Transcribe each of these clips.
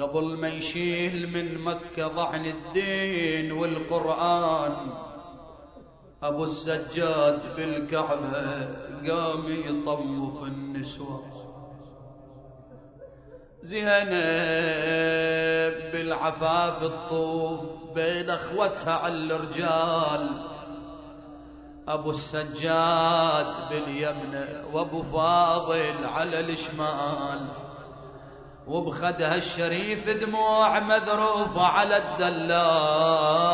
قبل ما يشيل من مكة ضعن الدين والقرآن أبو السجاد بالكعبة قام يطوف النسوان. زينب بالعفاف الطوف بين أخوتها على الرجال. أبو السجاد باليمنى وأبو فاضل على الشمال. وبخدها الشريف دموع مذروفة على الدلال.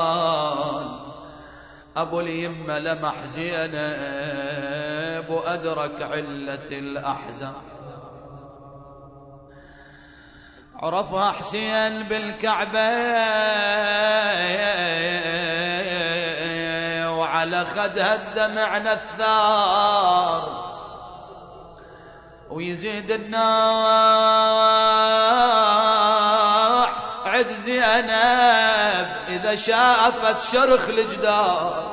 أبو اليمة لمح زينب وأدرك علة الأحزان. عرفها حسين بالكعبة وعلى خدها الدمع نثار. ويزيد الناح زينب إذا شافت شرخ الجدار.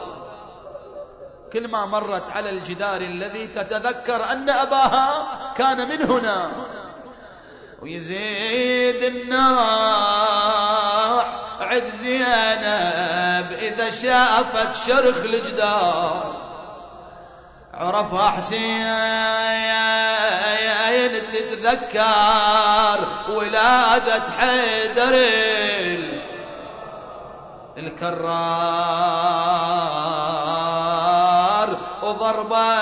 كل ما مرت على الجدار الذي تتذكر أن أباها كان من هنا. ويزيد الناح عد زينب إذا شافت شرخ الجدار. عرفها حسين تتذكر ولادة حيدر الكرار. وضربة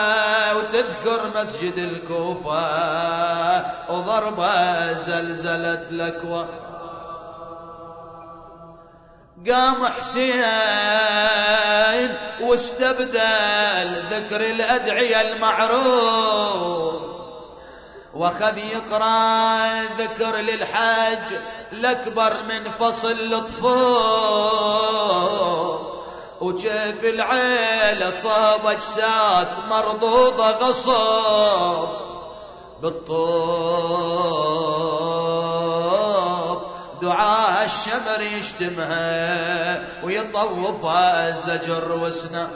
وتذكر مسجد الكوفة. وضربة زلزلت الأكوى قام حسين واستبدل ذكر الأدعية المعروف. واخذ يقرأ ذكر للحج الأكبر من فصل الطفول وجيف العيلة صاب أجساد مرضوضة غصب بالطوب. دعاء الشمر يشتمها ويطوفها الزجر وسنا